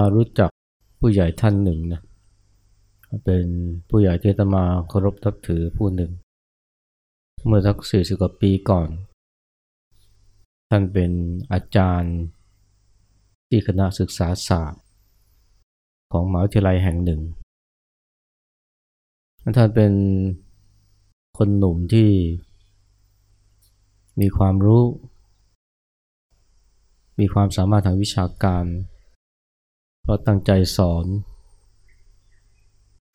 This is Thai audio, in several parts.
มารู้จักผู้ใหญ่ท่านหนึ่งนะเป็นผู้ใหญ่ที่ตมาเคารพทับถือผู้หนึ่ง เมื่อสักสี่สิบกว่าปีก่อน ท่านเป็นอาจารย์ที่คณะศึกษาศาสตร์ ของมหาวิทยาลัยแห่งหนึ่ง ท่านเป็นคนหนุ่มที่มีความรู้ มีความสามารถทางวิชาการ เพราะตั้งใจสอน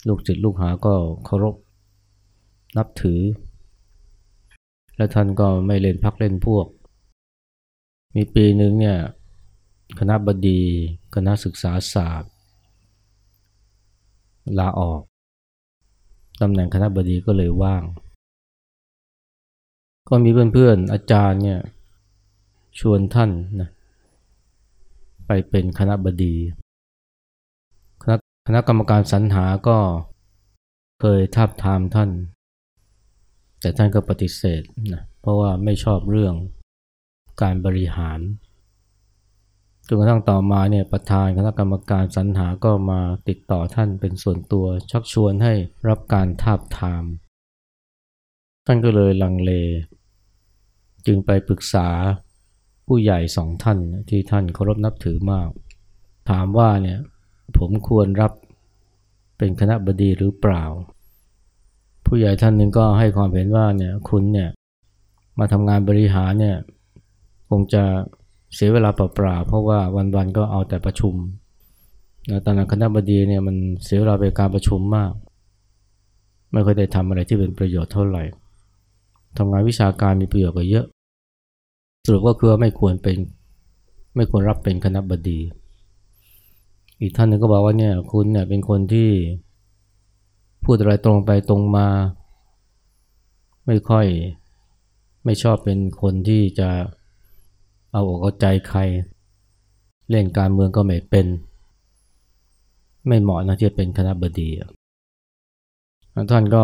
ลูกจิตลูกหาก็เคารพนับถือ และท่านก็ไม่เล่นพักเล่นพวก มีปีหนึ่งเนี่ยคณะบดี คณะศึกษาศาสตร์ ลาออกตำแหน่งคณะบดีก็เลยว่าง ก็มีเพื่อนๆอาจารย์เนี่ยชวนท่านนะไปเป็นคณะบดี คณะกรรมการสรรหาก็เคยทาบทามท่าน แต่ท่านก็ปฏิเสธนะเพราะว่าไม่ชอบเรื่องการบริหารจนกระทั่งต่อมาเนี่ยประธานคณะกรรมการสรรหาก็มาติดต่อท่านเป็นส่วนตัวชักชวนให้รับการทาบทาม ท่านก็เลยลังเล จึงไปปรึกษาผู้ใหญ่สองท่านที่ท่านเคารพนับถือมาก ถามว่าเนี่ย ผมควรรับเป็นคณะบดีหรือเปล่า ผู้ใหญ่ท่านหนึ่งก็ให้ความเห็นว่าเนี่ยคุณเนี่ยมาทำงานบริหารเนี่ยคงจะเสียเวลาเปล่าๆเพราะว่าวันๆก็เอาแต่ประชุมนะตอนนั้นคณะบดีเนี่ยมันเสียเวลาไปการประชุมมาก ไม่ค่อยได้ทำอะไรที่เป็นประโยชน์เท่าไหร่ทำงานวิชาการมีประโยชน์กว่าเยอะ สรุปก็คือไม่ควรเป็นไม่ควรรับเป็นคณะบดี อีกท่านหนึ่งก็บอกว่าเนี่ยคุณเนี่ยเป็นคนที่พูดอะไรตรงไปตรงมา ไม่ค่อยไม่ชอบเป็นคนที่จะเอาอกเอาใจใคร เล่นการเมืองก็ไม่เป็น ไม่เหมาะนะที่จะเป็นคณะบดีท่านก็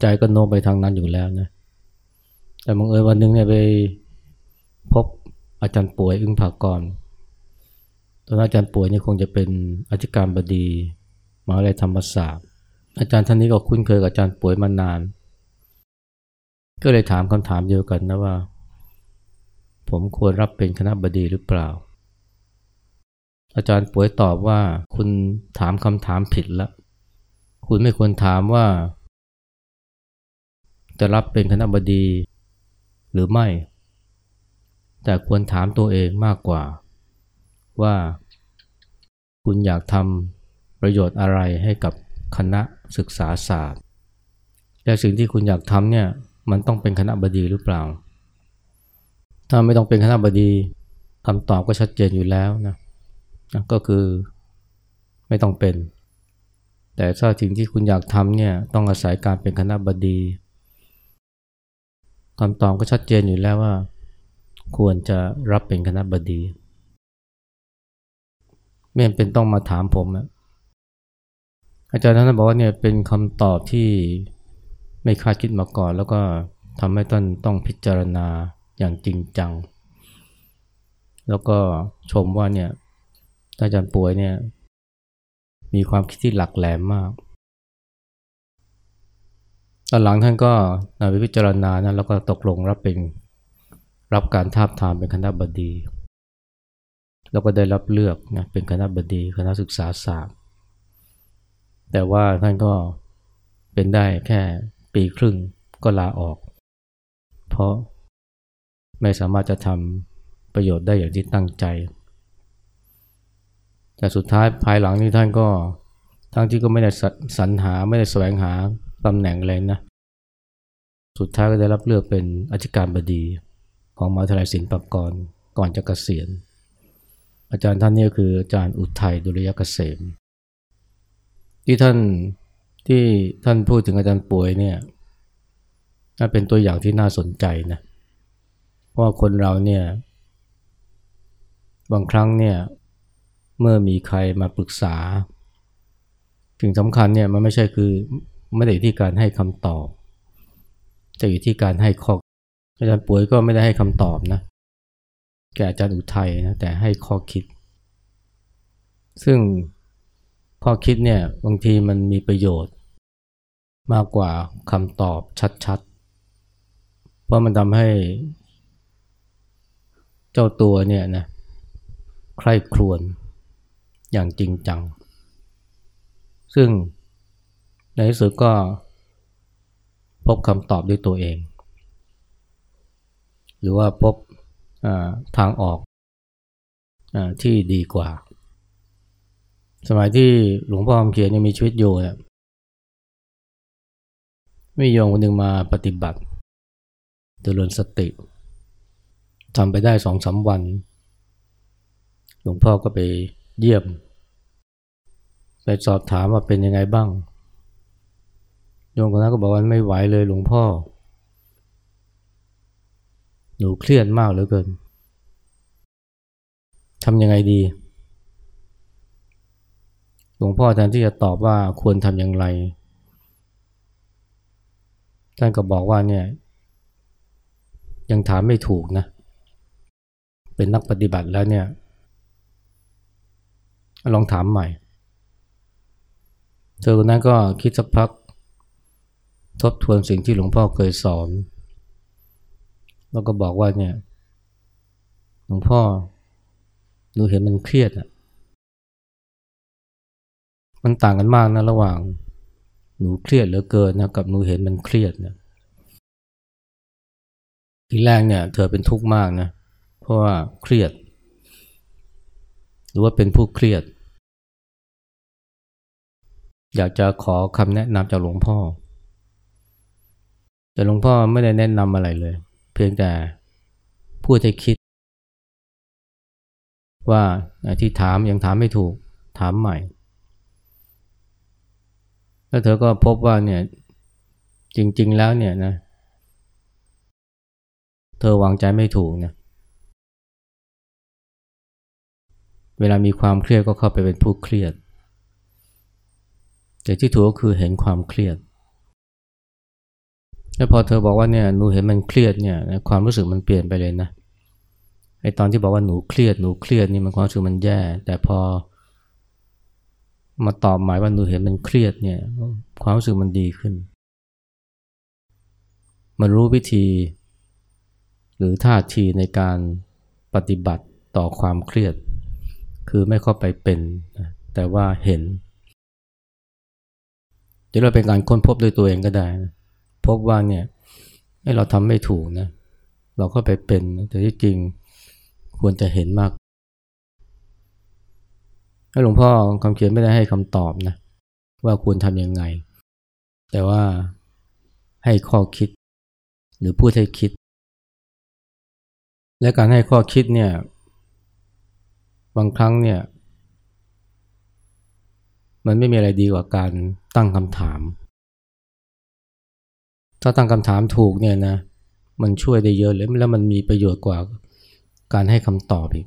ใจก็โน้มไปทางนั้นอยู่แล้วนะแต่บางเอิญวันหนึ่งเนี่ยไปพบอาจารย์ป่วยอึ้งผากร ตอนอาจารย์ป่วยนี่คงจะเป็นอธิการบดีมหาวิทยาลัยธรรมศาสตร์ อาจารย์ท่านนี้ก็คุ้นเคยกับอาจารย์ป่วยมานาน ก็เลยถามคำถามเดียวกันนะว่า ผมควรรับเป็นคณะบดีหรือเปล่า อาจารย์ป่วยตอบว่าคุณถามคำถามผิดแล้วคุณไม่ควรถามว่า จะรับเป็นคณะบดีหรือไม่ แต่ควรถามตัวเองมากกว่า ว่าคุณอยากทำประโยชน์อะไรให้กับคณะศึกษาศาสตร์ และสิ่งที่คุณอยากทำเนี่ยมันต้องเป็นคณะบดีหรือเปล่า ถ้าไม่ต้องเป็นคณะบดีคำตอบก็ชัดเจนอยู่แล้วนะก็คือไม่ต้องเป็น แต่ถ้าสิ่งที่คุณอยากทำเนี่ยต้องอาศัยการเป็นคณะบดีคำตอบก็ชัดเจนอยู่แล้วว่า ควรจะรับเป็นคณะบดี ไม่เป็นต้องมาถามผมนะอาจารย์ท่านบอกว่าเนี่ยเป็นคำตอบที่ไม่คาดคิดมาก่อน แล้วก็ทำให้ท่านต้องพิจารณาอย่างจริงจัง แล้วก็ชมว่าเนี่ยอาจารย์ป่วยเนี่ยมีความคิดที่หลักแหลมมากตอนหลังท่านก็นำไปพิจารณานะแล้วก็ตกลงรับเป็นรับการทาบทามเป็นคณะบดี แล้วก็ได้รับเลือกนะเป็นคณะบดีคณะศึกษาศาสตร์ แต่ว่าท่านก็เป็นได้แค่ปีครึ่งก็ลาออก เพราะไม่สามารถจะทำประโยชน์ได้อย่างที่ตั้งใจ แต่สุดท้ายภายหลังนี้ท่านก็ทั้งที่ก็ไม่ได้สรรหาไม่ได้แสวงหาตำแหน่งเลยนะ สุดท้ายก็ได้รับเลือกเป็นอธิการบดีของมหาวิทยาลัยศิลปากรก่อนจะเกษียณ อาจารย์ท่านนี้คืออาจารย์อุทัยดุริยเกษม ที่ท่านที่ท่านพูดถึงอาจารย์ป่วยเนี่ยน่าเป็นตัวอย่างที่น่าสนใจนะว่าะคนเราเนี่ย บางครั้งเนี่ย เมื่อมีใครมาปรึกษาสิ่งสำคัญเนี่ยมันไม่ใช่คือไม่ได้อยู่ที่การให้คำตอบแต่อยู่ที่การให้ข้ออาจารย์ป่วยก็ไม่ได้ให้คำตอบนะ แกอาจารย์อุทัยนะแต่ให้ข้อคิด ซึ่งข้อคิดเนี่ยบางทีมันมีประโยชน์ มากกว่าคำตอบชัดๆ เพราะมันทำให้เจ้าตัวเนี่ยนะใคร่ครวญอย่างจริงจัง ซึ่งในที่สุดก็พบคำตอบด้วยตัวเอง หรือว่าพบ ทางออกอที่ดีกว่า สมัยที่หลวงพ่อคำเขียนยังมีชีวิตอยู่เนี่ยมีโยมคนหนึ่งมาปฏิบัติเจริญสติทำไปได้สองสาวัน หลวงพ่อก็ไปเยี่ยม ไปสอบถามว่าเป็นยังไงบ้างโยมคนนั้นก็บอกว่าไม่ไหวเลยหลวงพ่อ หนูเครียดมากเหลือเกินทำยังไงดี หลวงพ่อแทนที่จะตอบว่าควรทำอย่างไร ท่านก็บอกว่าเนี่ย ยังถามไม่ถูกนะ เป็นนักปฏิบัติแล้วเนี่ย ลองถามใหม่ เธอคนนั้นก็คิดสักพัก ทบทวนสิ่งที่หลวงพ่อเคยสอน แล้วก็บอกว่าเนี่ยหลวงพ่อหนูเห็นมันเครียดอะมันต่างกันมากนะระหว่างหนูเครียดเหลือเกินนะกับหนูเห็นมันเครียดเนี่ยทีแรกเนี่ย เธอเป็นทุกข์มากนะเพราะว่าเครียด หรือว่าเป็นผู้เครียด อยากจะขอคำแนะนำจากหลวงพ่อ แต่หลวงพ่อไม่ได้แนะนำอะไรเลย พียงแต่พูดให้คิด ว่าที่ถามยังถามไม่ถูกถามใหม่ แล้วเธอก็พบว่าเนี่ยจริง ๆ แล้วเนี่ยนะเธอวางใจไม่ถูกนะเวลามีความเครียดก็เข้าไปเป็นผู้เครียด แต่ที่ถูกก็คือเห็นความเครียด แล้วพอเธอบอกว่าเนี่ยหนูเห็นมันเครียดเนี่ยความรู้สึกมันเปลี่ยนไปเลยนะไอตอนที่บอกว่าหนูเครียดหนูเครียดนี่มันความรู้สึกมันแย่ แต่พอ มาตอบหมายว่าหนูเห็นมันเครียดเนี่ยความรู้สึกมันดีขึ้น มันรู้วิธี หรือท่าทีในการปฏิบัติต่อความเครียด คือไม่เข้าไปเป็น แต่ว่าเห็นจะเราเป็นการค้นพบด้วยตัวเองก็ได้นะ พบว่าเนี่ยเราทำไม่ถูกนะ เราก็ไปเป็น แต่ที่จริงควรจะเห็นมากหลวงพ่อคำเขียนไม่ได้ให้คำตอบนะ ว่าควรทำยังไง แต่ว่าให้ข้อคิด หรือพูดให้คิด และการให้ข้อคิดเนี่ยบางครั้งเนี่ย มันไม่มีอะไรดีกว่าการตั้งคำถาม ถ้าตั้งคำถามถูกเนี่ยนะมันช่วยได้เยอะเลยแล้วมันมีประโยชน์กว่าการให้คำตอบอีก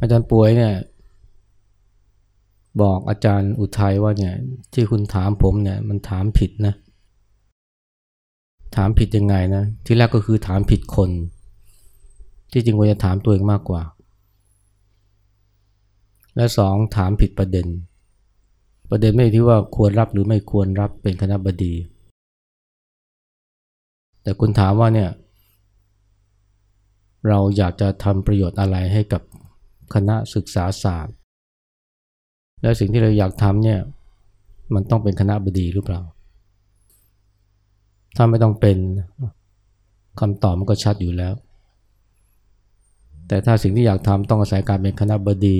อาจารย์ป่วยเนี่ยบอกอาจารย์อุทัยว่าเนี่ยที่คุณถามผมเนี่ยมันถามผิดนะ ถามผิดยังไงนะ ที่แรกก็คือถามผิดคน ที่จริงควรจะถามตัวเองมากกว่า และสองถามผิดประเด็น ประเด็นไม่ที่ว่าควรรับหรือไม่ควรรับเป็นคณะบดี แต่คุณถามว่าเนี่ยเราอยากจะทำประโยชน์อะไรให้กับคณะศึกษาศาสตร์ และสิ่งที่เราอยากทำเนี่ยมันต้องเป็นคณะบดีหรือเปล่า ถ้าไม่ต้องเป็นคำตอบมันก็ชัดอยู่แล้ว แต่ถ้าสิ่งที่อยากทำต้องอาศัยการเป็นคณะบดี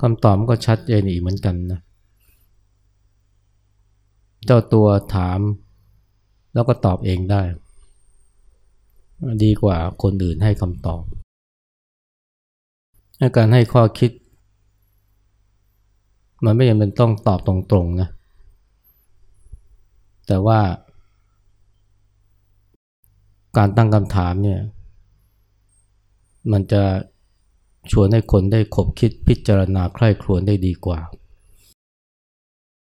คำตอบมันก็ชัดเจนอีกเหมือนกันนะ เจ้าตัวถามแล้วก็ตอบเองได้ ดีกว่าคนอื่นให้คำตอบ การให้ข้อคิด มันไม่จำเป็นต้องตอบตรงๆนะ แต่ว่า การตั้งคำถามเนี่ย มันจะ ชวนให้คนได้ขบคิดพิจารณาใคร่ครวญได้ดีกว่า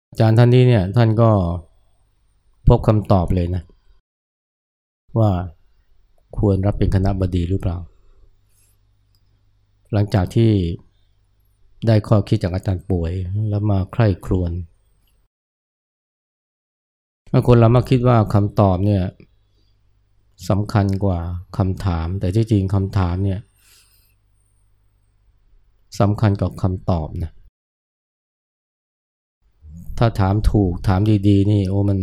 อาจารย์ท่านนี้เนี่ยท่านก็พบคำตอบเลยนะ ว่าควรรับเป็นคณะบดีหรือเปล่า หลังจากที่ได้ข้อคิดจากอาจารย์ป่วยแล้วมาใคร่ครวญบางคนเรามาคิดว่าคำตอบเนี่ยสำคัญกว่าคำถาม แต่ที่จริงคำถามเนี่ย สำคัญกว่าคำตอบนะ ถ้าถามถูกถามดีๆ นี่โอ้มัน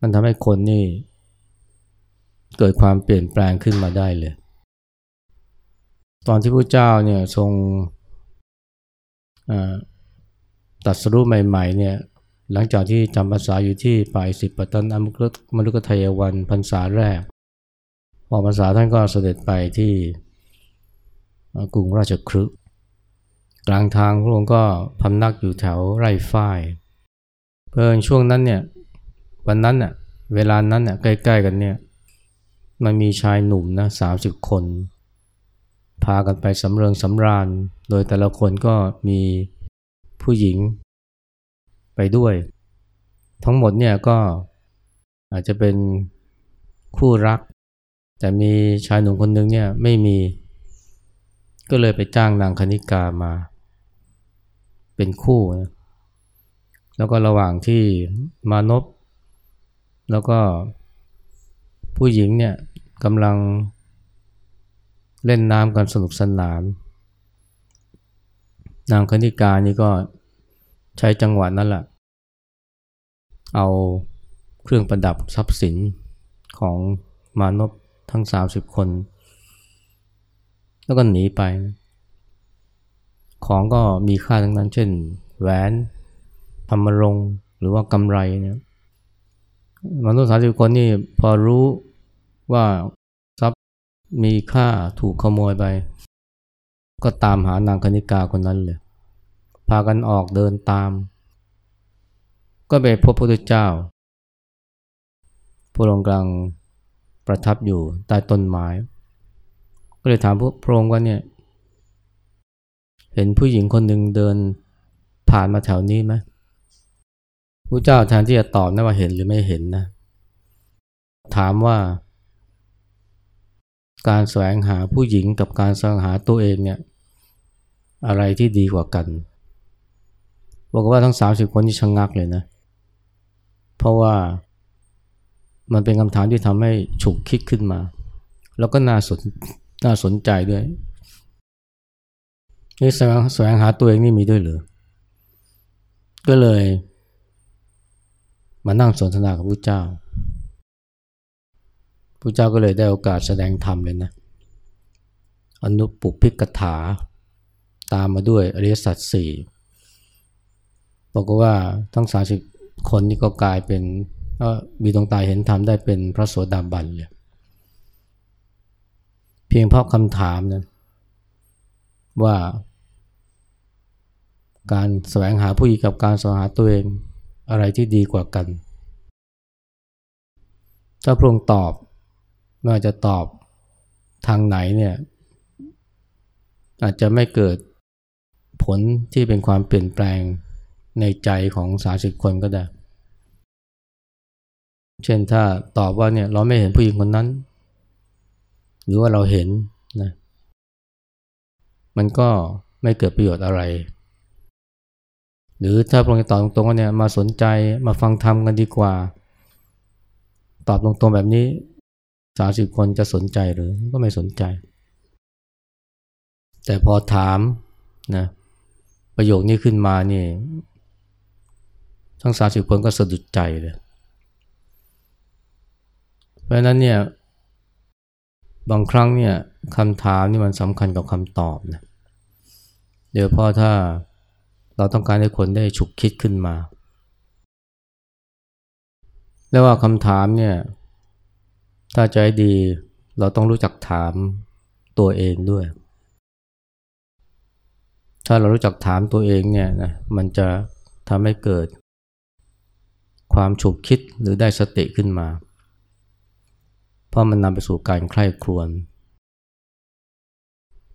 มันทำให้คนนี่ เกิดความเปลี่ยนแปลงขึ้นมาได้เลย ตอนที่พระเจ้าเนี่ยทรงตัดสรุปใหม่ๆเนี่ยหลังจากที่จำภาษาอยู่ที่ป่ายสิบปัตตันอมรุกทายวันพรรษาแรก พอพรรษาท่านก็เสด็จไปที่ กรุงราชครึกลางทางพระองค์ก็พำนักอยู่แถวไร่ฝ้ายเพื่อช่วงนั้นเนี่ยวันนั้นเน่ยเวลานั้นเนี่ยใกล้ ๆ กันเนี่ยมันมีชายหนุ่มนะสาสิบคน พากันไปสำเริงสำราญ โดยแต่ละคนก็มีผู้หญิงไปด้วย ทั้งหมดเนี่ยก็อาจจะเป็นคู่รัก แต่มีชายหนุ่มคนหนึ่งเนี่ยไม่มี ก็เลยไปจ้างนางคณิกามา เป็นคู่นะแล้วก็ระหว่างที่มานพแล้วก็ผู้หญิงเนี่ยกำลังเล่นน้ำกันสนุกสนาน นางคณิกานี่ก็ใช้จังหวะนั้นแหละเอาเครื่องประดับทรัพย์สินของมานพทั้ง 30 คน แล้วก็หนีไป ของก็มีค่าทั้งนั้น เช่น แหวนธรรมรงหรือว่ากำไรเนี่ยมนุษย์สามสิบคนนี่พอรู้ว่าทรัพย์มีค่าถูกขโมยไป ก็ตามหานางคณิกาคนนั้นเลยพากันออกเดินตาม ก็ไปพบพระพุทธเจ้าพระองค์กลางประทับอยู่ใต้ต้นไม้ ก็เลยถามพระองค์ว่าเนี่ย เห็นผู้หญิงคนหนึ่งเดินผ่านมาแถวนี้ไหมพระเจ้าแทนที่จะตอบนะว่าเห็นหรือไม่เห็นนะ ถามว่า การแสวงหาผู้หญิงกับการแสวงหาตัวเองเนี่ย อะไรที่ดีกว่ากัน บอกว่าทั้งสามสิบคนที่ชะงงักเลยนะ เพราะว่ามันเป็นคำถามที่ทำให้ฉุกคิดขึ้นมา แล้วก็น่าสน น่าสนใจด้วยนี่แสวงแสวงหาตัวเองนี่มีด้วยหรือ ก็เลย มานั่งสนทนากับพระเจ้าพระเจ้าก็เลยได้โอกาสแสดงธรรมเลยนะ อนุปุพิกถา ตามมาด้วยอริยสัจสี่บอกว่าทั้งสาสิบคนนี้ก็กลายเป็นมีดวงตาเห็นธรรมได้เป็นพระโสดาบันเลย พียงเพราะคำถามนะว่า การแสวงหาผู้หญิงกับการแสวงหาตัวเองอะไรที่ดีกว่ากัน ถ้าพระองค์ตอบไม่ว่าจะตอบทางไหนเนี่ยอาจจะไม่เกิดผลที่เป็นความเปลี่ยนแปลงในใจของสาสิบคนก็ได้ เช่นถ้าตอบว่าเนี่ยเราไม่เห็นผู้หญิงคนนั้น หรือว่าเราเห็นนะมันก็ไม่เกิดประโยชน์อะไร หรือถ้าพระองค์ตอบตรงๆว่าเนี่ยมาสนใจมาฟังธรรมกันดีกว่า ตอบตรงๆแบบนี้สาสิบคนจะสนใจหรือก็ไม่สนใจ แต่พอถามนะประโยคนี้ขึ้นมานี่ทั้งสาสิบคนก็สะดุดใจเลย เพราะนั้นเนี่ย บางครั้งเนี่ยคำถามนี่มันสำคัญกับคำตอบนะเดี๋ยวพอถ้าเราต้องการให้คนได้ฉุกคิดขึ้นมา แล้วว่าคำถามเนี่ยถ้าใจดีเราต้องรู้จักถามตัวเองด้วย ถ้าเรารู้จักถามตัวเองเนี่ยนะมันจะทำให้เกิดความฉุกคิดหรือได้สติขึ้นมา เพราะมันนำไปสู่การใคร่ครวญ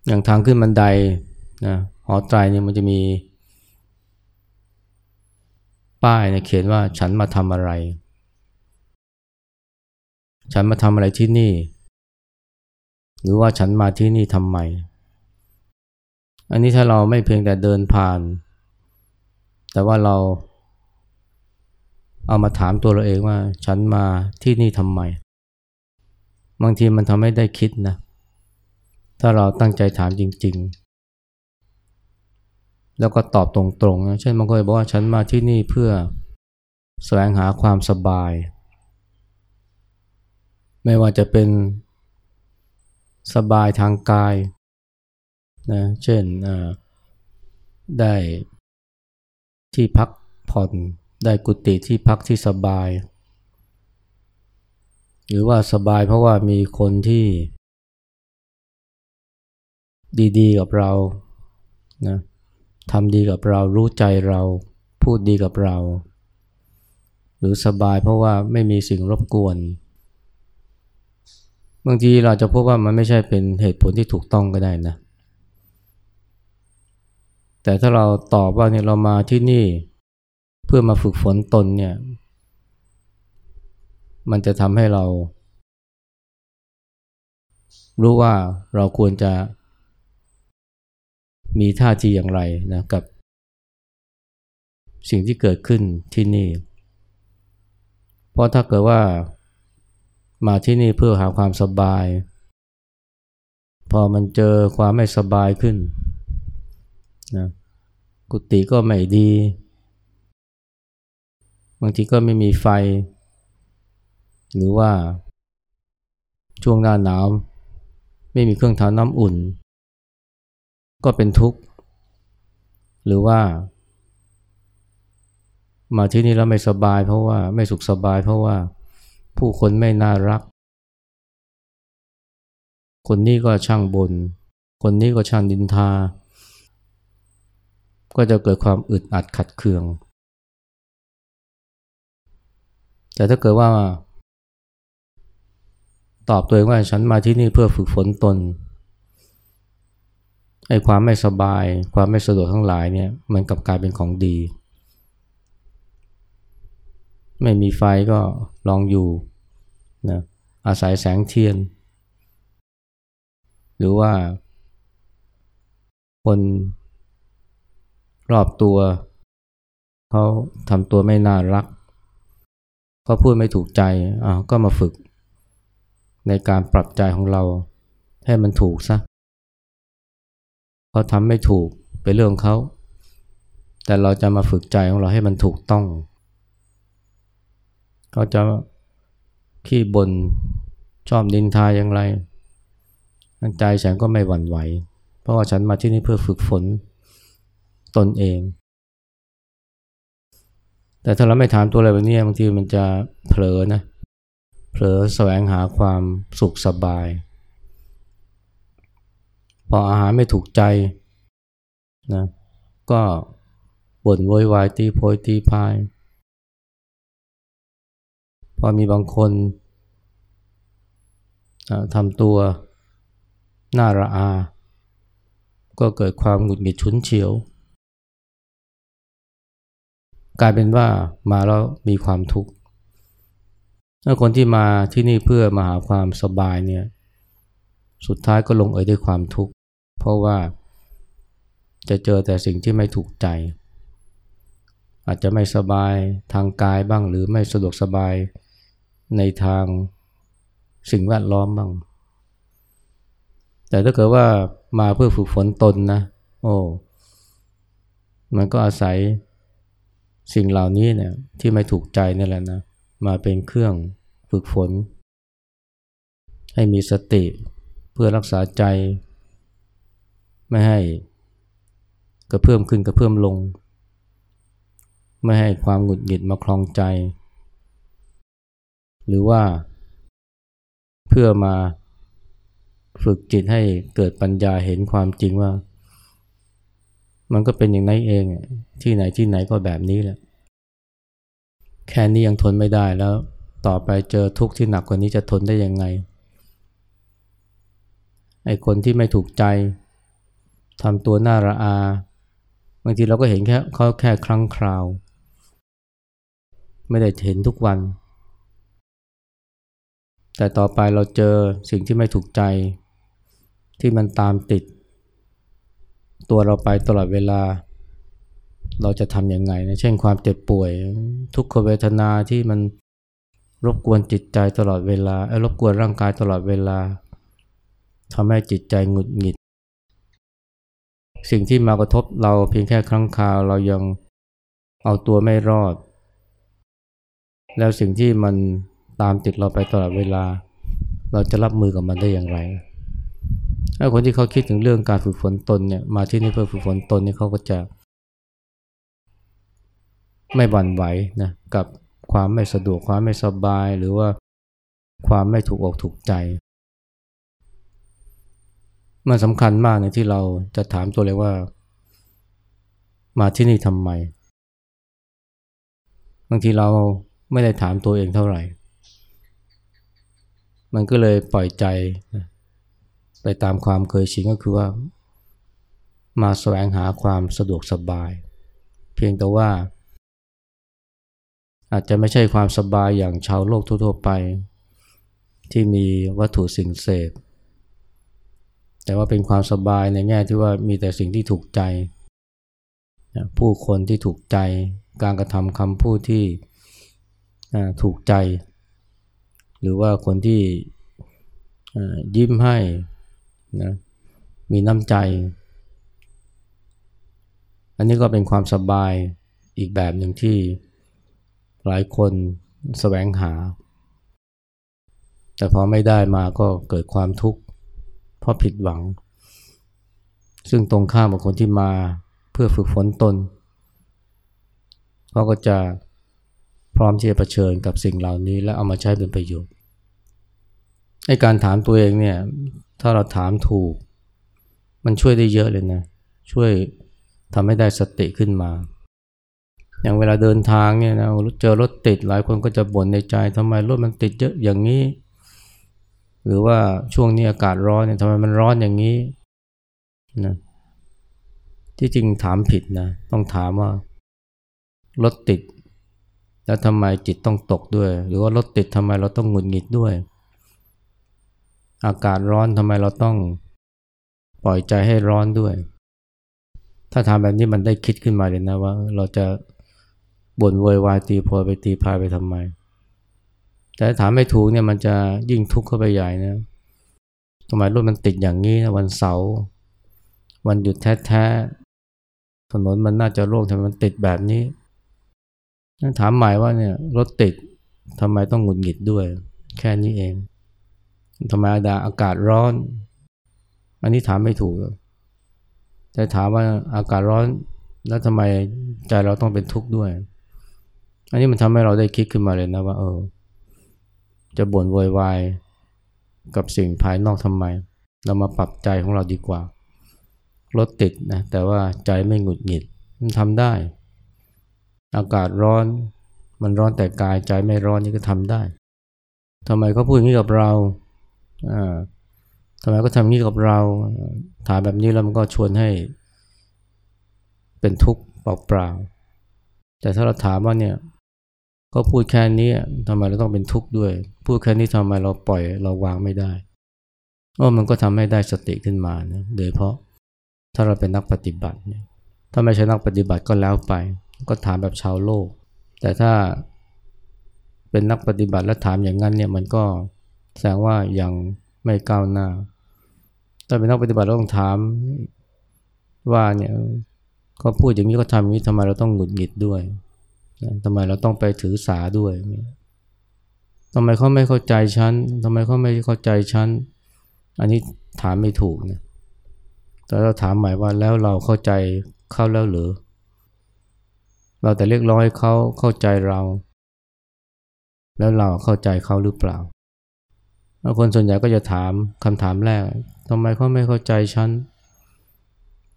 อย่างทางขึ้นบันไดนะหอไตรเนี่ยมันจะมีป้ายเนี่ยเขียนว่าฉันมาทำอะไร ฉันมาทำอะไรที่นี่ หรือว่าฉันมาที่นี่ทำไม อันนี้ถ้าเราไม่เพียงแต่เดินผ่าน แต่ว่าเราเอามาถามตัวเราเองว่า ฉันมาที่นี่ทำไม บางทีมันทำให้ได้คิดนะ ถ้าเราตั้งใจถามจริง ๆ แล้วก็ตอบตรงๆนะเช่นบางคนบอกว่าฉันมาที่นี่เพื่อแสวงหาความสบาย ไม่ว่าจะเป็นสบายทางกายนะเช่นได้ที่พักผ่อนได้กุฏิที่พักที่สบาย หรือว่าสบายเพราะว่ามีคนที่ ดีๆ กับเรานะทำดีกับเรารู้ใจเราพูดดีกับเรา หรือสบายเพราะว่าไม่มีสิ่งรบกวน บางทีเราจะพบว่ามันไม่ใช่เป็นเหตุผลที่ถูกต้องก็ได้นะ แต่ถ้าเราตอบว่าเนี่ยเรามาที่นี่ เพื่อมาฝึกฝนตนเนี่ย มันจะทำให้เรา รู้ว่าเราควรจะ มีท่าทีอย่างไรนะกับ สิ่งที่เกิดขึ้นที่นี่ เพราะถ้าเกิดว่า มาที่นี่เพื่อหาความสบาย พอมันเจอความไม่สบายขึ้นนะกุฏิก็ไม่ดี บางทีก็ไม่มีไฟ หรือว่าช่วงหน้าหนาวไม่มีเครื่องทำน้ำอุ่น ก็เป็นทุกข์ หรือว่า มาที่นี่แล้วไม่สบาย เพราะว่าไม่สุขสบาย เพราะว่าผู้คนไม่น่ารัก คนนี้ก็ช่างบนคนนี้ก็ช่างดินทา ก็จะเกิดความอึดอัดขัดเคือง แต่ถ้าเกิดว่า ตอบตัวเองว่าฉันมาที่นี่เพื่อฝึกฝนตนไอ้ความไม่สบาย ความไม่สะดวกทั้งหลายเนี่ยมันกลับกลายเป็นของดี ไม่มีไฟก็ลองอยู่นะอาศัยแสงเทียน หรือว่า คนรอบตัวเขาทำตัวไม่น่ารักเขาพูดไม่ถูกใจอ่าก็มาฝึก ในการปรับใจของเราให้มันถูกซะเขาทำไม่ถูกเป็นเรื่องเขา แต่เราจะมาฝึกใจของเราให้มันถูกต้อง เขาจะขี้บนชอบดินทายอย่างไรใจฉันก็ไม่หวั่นไหว เพราะว่าฉันมาที่นี่เพื่อฝึกฝนตนเอง แต่ถ้าเราไม่ถามตัวอะไรแบบนี้บางทีมันจะเผลอนะเผลอแสวงหาความสุขสบาย พออาหารไม่ถูกใจนะก็บ่นโวยวายตีโพยตีพาย พอมีบางคนทำตัวน่าระอา ก็เกิดความหงุดหงิดฉุนเฉียว กลายเป็นว่ามาแล้วมีความทุกข์ ถ้าคนที่มาที่นี่เพื่อมาหาความสบายเนี่ย สุดท้ายก็ลงเอยด้วยความทุกข์ เพราะว่าจะเจอแต่สิ่งที่ไม่ถูกใจ อาจจะไม่สบายทางกายบ้างหรือไม่สะดวกสบายในทางสิ่งแวดล้อมบ้าง แต่ถ้าเกิดว่ามาเพื่อฝึกฝนตนนะ โอ้ มันก็อาศัยสิ่งเหล่านี้เนี่ยที่ไม่ถูกใจนี่แหละนะ มาเป็นเครื่องฝึกฝน ให้มีสติเพื่อรักษาใจ ไม่ให้กระเพิ่มขึ้นกระเพิ่มลง ไม่ให้ความหงุดหงิดมาคลองใจ หรือว่า เพื่อมาฝึกจิตให้เกิดปัญญาเห็นความจริงว่า มันก็เป็นอย่างนั้นเองที่ไหนที่ไหนก็แบบนี้แหละ แค่นี้ยังทนไม่ได้แล้ว ต่อไปเจอทุกข์ที่หนักกว่านี้จะทนได้ยังไง ไอ้คนที่ไม่ถูกใจทำตัวน่าระอา บางทีเราก็เห็นแค่เขาแค่ครั้งคราว ไม่ได้เห็นทุกวัน แต่ต่อไปเราเจอสิ่งที่ไม่ถูกใจ ที่มันตามติด ตัวเราไปตลอดเวลา เราจะทำยังไงนะเช่นความเจ็บป่วย ทุกขเวทนาที่มันรบกวนจิตใจตลอดเวลาไอ้รบกวนร่างกายตลอดเวลาทำให้จิตใจหงุดหงิด สิ่งที่มากระทบเราเพียงแค่ครั้งคราวเรายังเอาตัวไม่รอด แล้วสิ่งที่มันตามติดเราไปตลอดเวลา เราจะรับมือกับมันได้อย่างไรถ้าคนที่เขาคิดถึงเรื่องการฝึกฝนตนเนี่ยมาที่นี่เพื่อฝึกฝนตนเนี่ยเขาก็จะ ไม่หวั่นไหวนะกับความไม่สะดวกความไม่สบาย หรือว่าความไม่ถูกอกถูกใจ มันสำคัญมากในที่เราจะถามตัวเลยว่า มาที่นี่ทำไม บางทีเราไม่ได้ถามตัวเองเท่าไหร่ มันก็เลยปล่อยใจ ไปตามความเคยชินก็คือว่า มาแสวงหาความสะดวกสบาย เพียงแต่ว่า อาจจะไม่ใช่ความสบายอย่างชาวโลกทั่วๆไป ที่มีวัตถุสิ่งเสพ แต่ว่าเป็นความสบายในแง่ที่ว่ามีแต่สิ่งที่ถูกใจ ผู้คนที่ถูกใจ การกระทำคำพูดที่ถูกใจ หรือว่าคนที่ยิ้มให้นะมีน้ำใจ อันนี้ก็เป็นความสบายอีกแบบหนึ่งที่ หลายคนแสวงหา แต่พอไม่ได้มาก็เกิดความทุกข์เพราะผิดหวัง ซึ่งตรงข้ามกับคนที่มาเพื่อฝึกฝนตนเขาก็จะพร้อมที่จะเผชิญกับสิ่งเหล่านี้ และเอามาใช้เป็นประโยชน์ในการถามตัวเองเนี่ยถ้าเราถามถูก มันช่วยได้เยอะเลยนะ ช่วยทำให้ได้สติขึ้นมา อย่างเวลาเดินทางเนี่ยนะเจอรถติดหลายคนก็จะบ่นในใจทำไมรถมันติดเยอะอย่างนี้ หรือว่าช่วงนี้อากาศร้อนเนี่ยทำไมมันร้อนอย่างนี้นะที่จริงถามผิดนะต้องถามว่ารถติด แล้วทำไมจิตต้องตกด้วย หรือว่ารถติดทำไมเราต้องหงุดหงิดด้วย อากาศร้อนทำไมเราต้องปล่อยใจให้ร้อนด้วย ถ้าทำแบบนี้มันได้คิดขึ้นมาเลยนะว่าเราจะ บ่นโวยวายตีโพยไปตีพายไปทำไม แต่ถามไม่ถูกเนี่ยมันจะยิ่งทุกข์เข้าไปใหญ่นะทำไมรถมันติดอย่างนี้นะวันเสาร์วันหยุดแท้ๆถนนมันน่าจะโล่งทำไมมันติดแบบนี้ถามหมายว่าเนี่ยรถติดทำไมต้องหงุดหงิดด้วย แค่นี้เองธรรมดาอากาศร้อน อันนี้ถามไม่ถูกแต่ถามว่าอากาศร้อนแล้วทำไมใจเราต้องเป็นทุกข์ด้วย อันนี้มันทำให้เราได้คิดขึ้นมาเลยนะว่าเออ จะบ่นโวยวายกับสิ่งภายนอกทำไม เรามาปรับใจของเราดีกว่า รถติดนะ แต่ว่าใจไม่หงุดหงิด มันทำได้ อากาศร้อน มันร้อนแต่กายใจไม่ร้อนนี่ก็ทำได้ทำไมเขาพูดอย่างนี้กับเราอ่าทำไมก็ทำอย่างนี้กับเรา ถามแบบนี้แล้วมันก็ชวนให้ เป็นทุกข์เปล่าๆแต่ถ้าเราถามว่าเนี่ย ก็พูดแค่นี้ทำไมเราต้องเป็นทุกข์ด้วย พูดแค่นี้ทำไมเราปล่อยเราวางไม่ได้โอ้มันก็ทำให้ได้สติขึ้นมานะโดยเพราะถ้าเราเป็นนักปฏิบัติเนี่ยถ้าไม่ใช่นักปฏิบัติก็แล้วไป ก็ถามแบบชาวโลก แต่ถ้าเป็นนักปฏิบัติแล้วถามอย่างนั้นเนี่ยมันก็แสดงว่ายังไม่ก้าวหน้าถ้าเป็นนักปฏิบัติเราต้องถามว่าเนี่ยเขาพูดอย่างนี้เขาทำอย่างนี้ทำไมเราต้องหงุดหงิดด้วย ทำไมเราต้องไปถือสาด้วยทำไมเขาไม่เข้าใจฉันทำไมเขาไม่เข้าใจฉัน อันนี้ถามไม่ถูกนะแต่เราถามหมายว่าแล้วเราเข้าใจเขาแล้วหรือ เราแต่เรียกร้องให้เขาเข้าใจเรา แล้วเราเข้าใจเขาหรือเปล่าคนส่วนใหญ่ก็จะถามคำถามแรกทำไมเขาไม่เข้าใจฉัน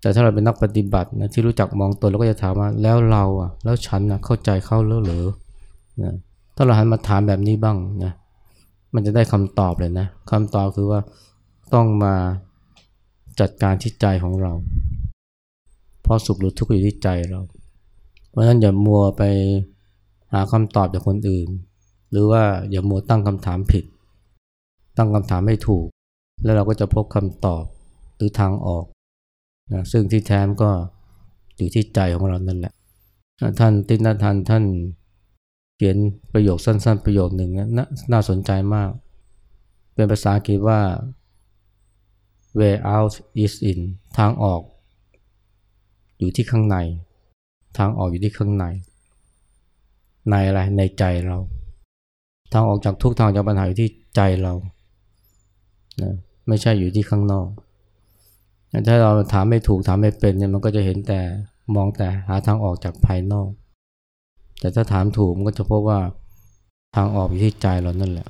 แต่ถ้าเราเป็นนักปฏิบัตินะที่รู้จักมองตัวเราก็จะถามว่าแล้วเราอะแล้วฉันนะเข้าใจเข้าแล้วหรือนะถ้าเราหันมาถามแบบนี้บ้างนะมันจะได้คำตอบเลยนะคำตอบคือว่าต้องมาจัดการที่ใจของเรา เพราะสุขหรือทุกข์อยู่ที่ใจเรา เพราะฉะนั้นอย่ามัวไปหาคำตอบจากคนอื่น หรือว่าอย่ามัวตั้งคำถามผิด ตั้งคำถามไม่ถูก แล้วเราก็จะพบคำตอบหรือทางออก นะซึ่งที่แท้ก็อยู่ที่ใจของเรานั่นแหละท่านตินาทันท่านเขียนประโยคสั้น ๆ ประโยคหนึ่งนะน่าสนใจมาก เป็นภาษาอังกฤษว่า way out is in ทางออก อยู่ที่ข้างใน ทางออกอยู่ที่ข้างใน ในอะไรในใจเรา ทางออกจากทุกทางจากปัญหาอยู่ที่ใจเรานะไม่ใช่อยู่ที่ข้างนอก ถ้าเราถามไม่ถูกถามไม่เป็นเนี่ยมันก็จะเห็นแต่มองแต่หาทางออกจากภายนอก แต่ถ้าถามถูกมันก็จะพบว่าทางออกอยู่ที่ใจเรานั่นแหละ